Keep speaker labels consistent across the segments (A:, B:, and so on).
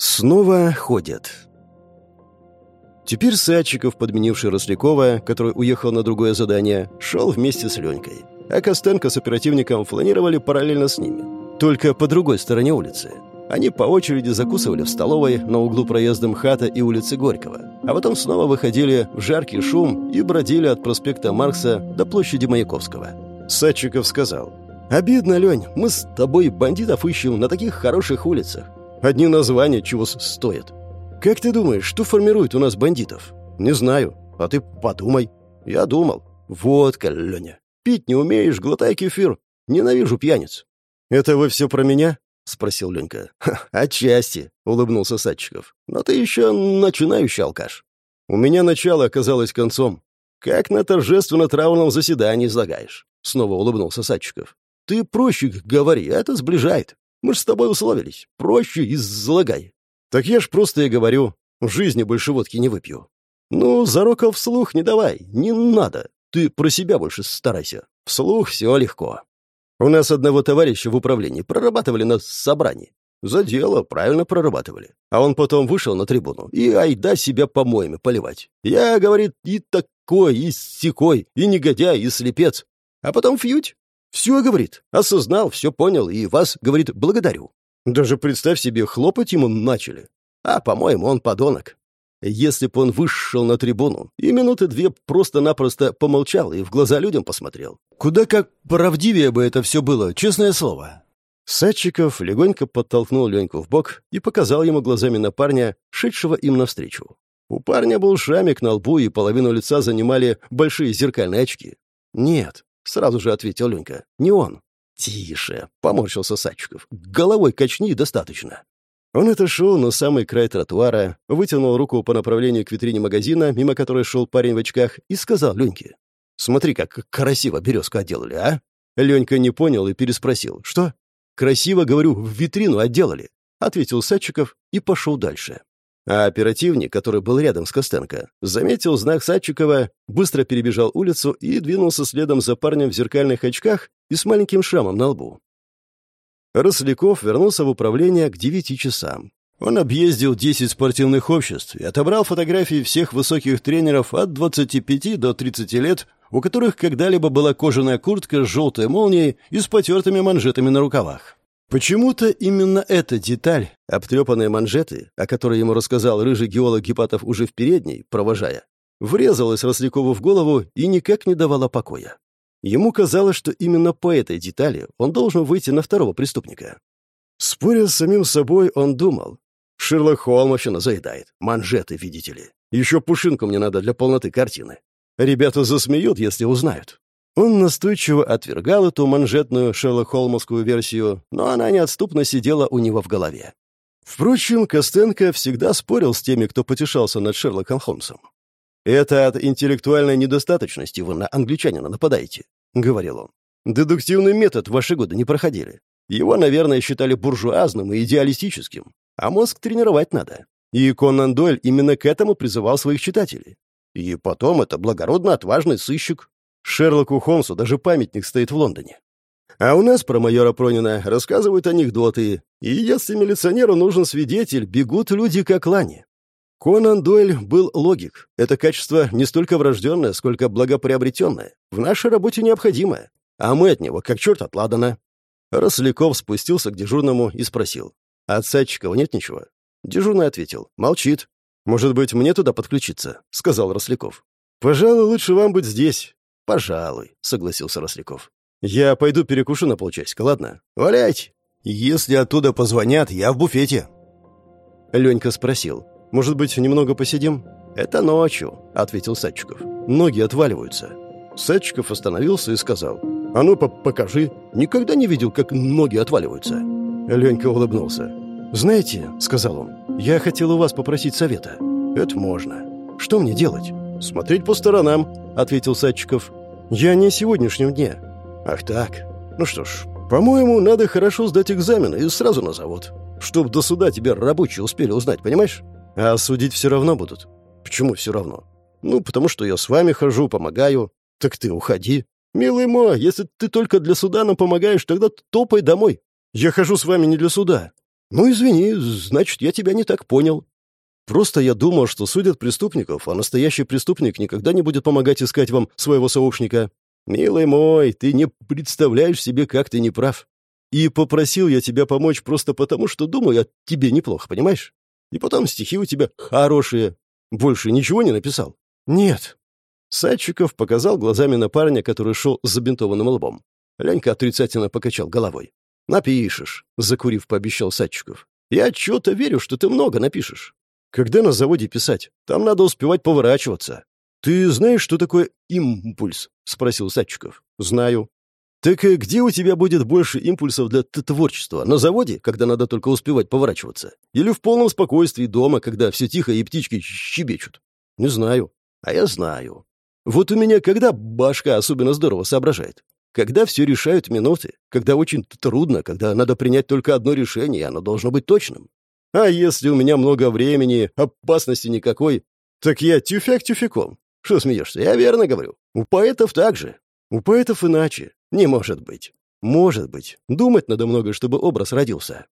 A: Снова ходят. Теперь Садчиков, подменивший Рослякова, который уехал на другое задание, шел вместе с Ленькой. А Костенко с оперативником фланировали параллельно с ними. Только по другой стороне улицы. Они по очереди закусывали в столовой на углу проезда МХАТа и улицы Горького, а потом снова выходили в жаркий шум и бродили от проспекта Маркса до площади Маяковского. Садчиков сказал, «Обидно, Лень, мы с тобой бандитов ищем на таких хороших улицах. Одни названия чего стоят. Как ты думаешь, что формирует у нас бандитов? Не знаю. А ты подумай. Я думал. Водка, Леня. Пить не умеешь, глотай кефир. Ненавижу пьяниц. Это вы все про меня? Спросил Ленька. Отчасти, улыбнулся Садчиков. Но ты еще начинающий алкаш. У меня начало оказалось концом. Как на торжественно-травном заседании излагаешь. Снова улыбнулся Садчиков. Ты проще говори, это сближает. Мы ж с тобой условились. Проще излагай. Так я ж просто и говорю. В жизни больше водки не выпью. Ну, зароков вслух не давай. Не надо. Ты про себя больше старайся. Вслух все легко. У нас одного товарища в управлении прорабатывали на собрании. За дело правильно прорабатывали. А он потом вышел на трибуну и айда себя помоями поливать. Я, говорит, и такой, и сякой, и негодяй, и слепец. А потом фьють. Все, говорит, осознал, все понял, и вас, говорит, благодарю. Даже представь себе, хлопать ему начали. А, по-моему, он подонок. Если б он вышел на трибуну и минуты две просто-напросто помолчал и в глаза людям посмотрел, куда как правдивее бы это все было, честное слово. Садчиков легонько подтолкнул Леньку в бок и показал ему глазами на парня, шедшего им навстречу. У парня был шрамик на лбу, и половину лица занимали большие зеркальные очки. Нет, Сразу же ответил Ленька. «Не он». «Тише», — поморщился Садчиков. «Головой качни достаточно». Он отошел на самый край тротуара, вытянул руку по направлению к витрине магазина, мимо которой шел парень в очках, и сказал Леньке. «Смотри, как красиво березку отделали, а?» Ленька не понял и переспросил. «Что?» «Красиво, говорю, в витрину отделали», — ответил Садчиков и пошел дальше. А оперативник, который был рядом с Костенко, заметил знак Садчикова, быстро перебежал улицу и двинулся следом за парнем в зеркальных очках и с маленьким шрамом на лбу. Росляков вернулся в управление к девяти часам. Он объездил 10 спортивных обществ и отобрал фотографии всех высоких тренеров от 25 до 30 лет, у которых когда-либо была кожаная куртка с желтой молнией и с потертыми манжетами на рукавах. Почему-то именно эта деталь, обтрепанные манжеты, о которой ему рассказал рыжий геолог Гепатов уже в передней, провожая, врезалась Рослякову в голову и никак не давала покоя. Ему казалось, что именно по этой детали он должен выйти на второго преступника. Споря с самим собой, он думал. Шерлок Холмовщина заедает. Манжеты, видите ли. Еще пушинку мне надо для полноты картины. Ребята засмеют, если узнают. Он настойчиво отвергал эту манжетную Шерлок-Холмовскую версию, но она неотступно сидела у него в голове. Впрочем, Костенко всегда спорил с теми, кто потешался над Шерлоком Холмсом. «Это от интеллектуальной недостаточности вы на англичанина нападаете», — говорил он. «Дедуктивный метод ваши годы не проходили. Его, наверное, считали буржуазным и идеалистическим, а мозг тренировать надо. И Конан Дойль именно к этому призывал своих читателей. И потом это благородно отважный сыщик, Шерлоку Холмсу даже памятник стоит в Лондоне. А у нас про майора Пронина рассказывают анекдоты, и если милиционеру нужен свидетель, бегут люди как лани. Конан Дойль был логик. Это качество не столько врожденное, сколько благоприобретенное. В нашей работе необходимое. А мы от него как черт от ладана. Росляков спустился к дежурному и спросил. «А от Садчикова нет ничего?» Дежурный ответил. «Молчит. Может быть, мне туда подключиться?» — сказал Росляков. «Пожалуй, лучше вам быть здесь. «Пожалуй», — согласился Росляков. «Я пойду перекушу на полчасика, ладно? Валяйте! Если оттуда позвонят, я в буфете». Ленька спросил. «Может быть, немного посидим?» «Это ночью», — ответил Садчиков. «Ноги отваливаются». Садчиков остановился и сказал. «А ну, по покажи. Никогда не видел, как ноги отваливаются». Ленька улыбнулся. «Знаете», — сказал он, — «я хотел у вас попросить совета». «Это можно. Что мне делать?» «Смотреть по сторонам», — ответил Садчиков. «Я не о сегодняшнем дне». «Ах так. Ну что ж, по-моему, надо хорошо сдать экзамен и сразу на завод. Чтоб до суда тебя рабочие успели узнать, понимаешь? А судить все равно будут». «Почему все равно?» «Ну, потому что я с вами хожу, помогаю». «Так ты уходи». «Милый мой, если ты только для суда нам помогаешь, тогда топай домой. Я хожу с вами не для суда». «Ну, извини, значит, я тебя не так понял. Просто я думал, что судят преступников, а настоящий преступник никогда не будет помогать искать вам своего сообщника. Милый мой, ты не представляешь себе, как ты неправ. И попросил я тебя помочь просто потому, что думаю о тебе неплохо, понимаешь? И потом стихи у тебя хорошие. Больше ничего не написал? Нет. Садчиков показал глазами на парня, который шел с забинтованным лбом. Ленька отрицательно покачал головой. «Напишешь», — закурив, пообещал Садчиков. «Я что-то верю, что ты много напишешь. Когда на заводе писать? Там надо успевать поворачиваться». «Ты знаешь, что такое импульс?» — спросил Садчиков. «Знаю». «Так где у тебя будет больше импульсов для творчества? На заводе, когда надо только успевать поворачиваться? Или в полном спокойствии дома, когда все тихо и птички щебечут?» «Не знаю». «А я знаю. Вот у меня когда башка особенно здорово соображает? Когда все решают минуты, когда очень трудно, когда надо принять только одно решение, и оно должно быть точным. А если у меня много времени, опасности никакой, так я тюфяк тюфяком. Что смеешься? Я верно говорю. У поэтов так же. У поэтов иначе. Не может быть. Может быть. Думать надо много, чтобы образ родился.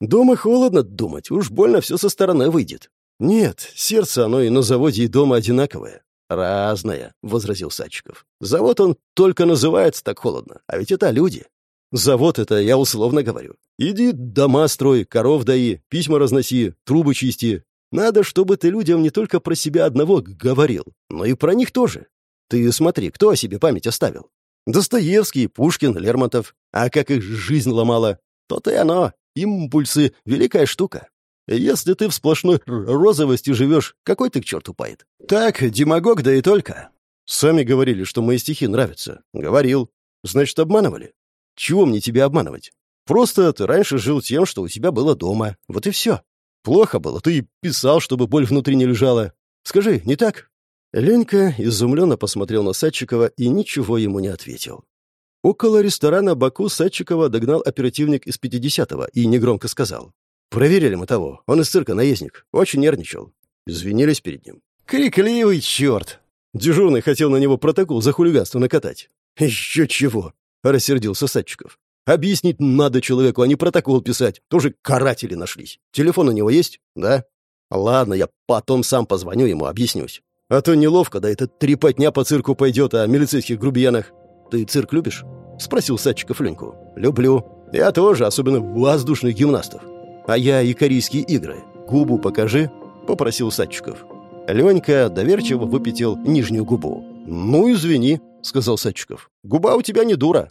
A: Дома холодно думать, уж больно все со стороны выйдет. Нет, сердце оно и на заводе, и дома одинаковое. «Разное», — возразил Садчиков. «Завод он только называется так холодно, а ведь это люди. Завод это я условно говорю. Иди дома строй, коров дои, письма разноси, трубы чисти. Надо, чтобы ты людям не только про себя одного говорил, но и про них тоже. Ты смотри, кто о себе память оставил? Достоевский, Пушкин, Лермонтов. А как их жизнь ломала? То-то и оно. Импульсы — великая штука. Если ты в сплошной розовости живешь, какой ты к черту поэт? Так, демагог, да и только. Сами говорили, что мои стихи нравятся. Говорил. Значит, обманывали. Чего мне тебя обманывать? Просто ты раньше жил тем, что у тебя было дома. Вот и все. Плохо было, ты писал, чтобы боль внутри не лежала. Скажи, не так?» Ленька изумленно посмотрел на Садчикова и ничего ему не ответил. Около ресторана «Баку» Садчикова догнал оперативник из 50-го и негромко сказал. Проверили мы того. Он из цирка наездник. Очень нервничал. Извинились перед ним. Крикливый черт! Дежурный хотел на него протокол за хулиганство накатать. Еще чего! Рассердился Садчиков. Объяснить надо человеку, а не протокол писать. Тоже каратели нашлись. Телефон у него есть? Да? Ладно, я потом сам позвоню ему, объяснюсь. А то неловко, да этот трепотня по цирку пойдет о милицейских грубиянах. Ты цирк любишь? Спросил Садчиков Леньку. Люблю. Я тоже, особенно воздушных гимнастов. «А я и корейские игры. Губу покажи», — попросил Садчиков. Ленька доверчиво выпятил нижнюю губу. «Ну, извини», — сказал Садчиков. «Губа у тебя не дура».